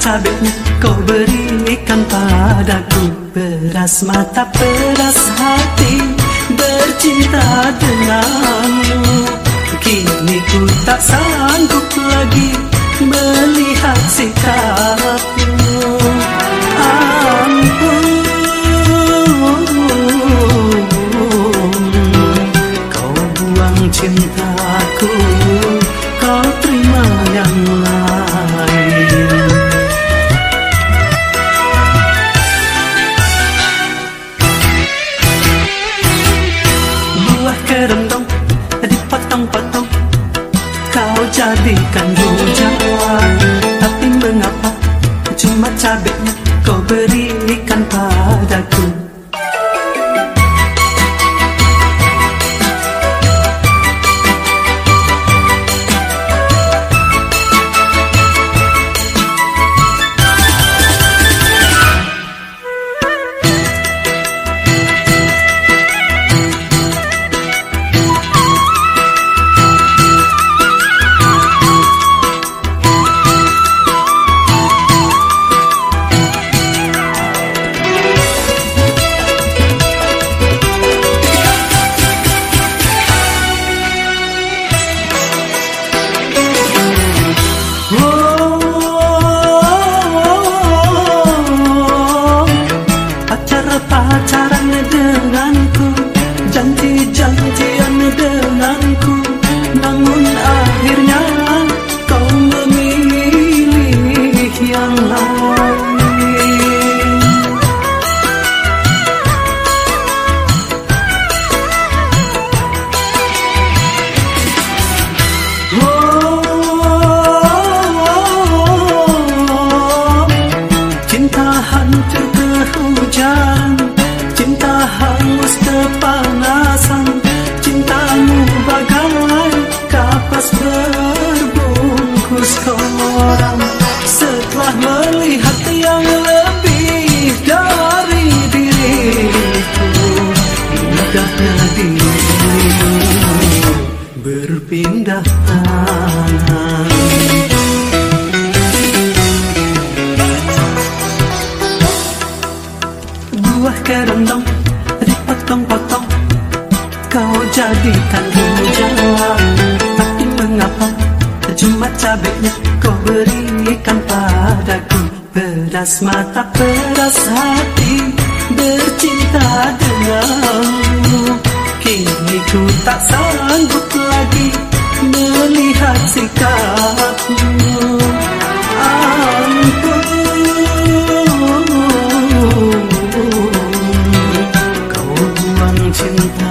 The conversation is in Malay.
cabenya kau berikan padaku Beras mata peras hati bercinta denganmu. Kini ku tak sanggup lagi melihat sikapmu. Ampun Kau buang cintaku jadikan rujak Tapi mengapa cuma cabenya kau berikan padaku hangus kepanasan. Cintamu bagai kapas berbungkus koran Setelah melihat yang lebih dari diriku Mudahnya dirimu berpindah buah kerendong jadi tanggung jawab. Tapi mengapa cuma cabenya kau berikan padaku? Pedas mata, pedas hati bercinta denganmu. Kini ku tak sanggup lagi melihat sikapmu. Ampun. Kau buang cinta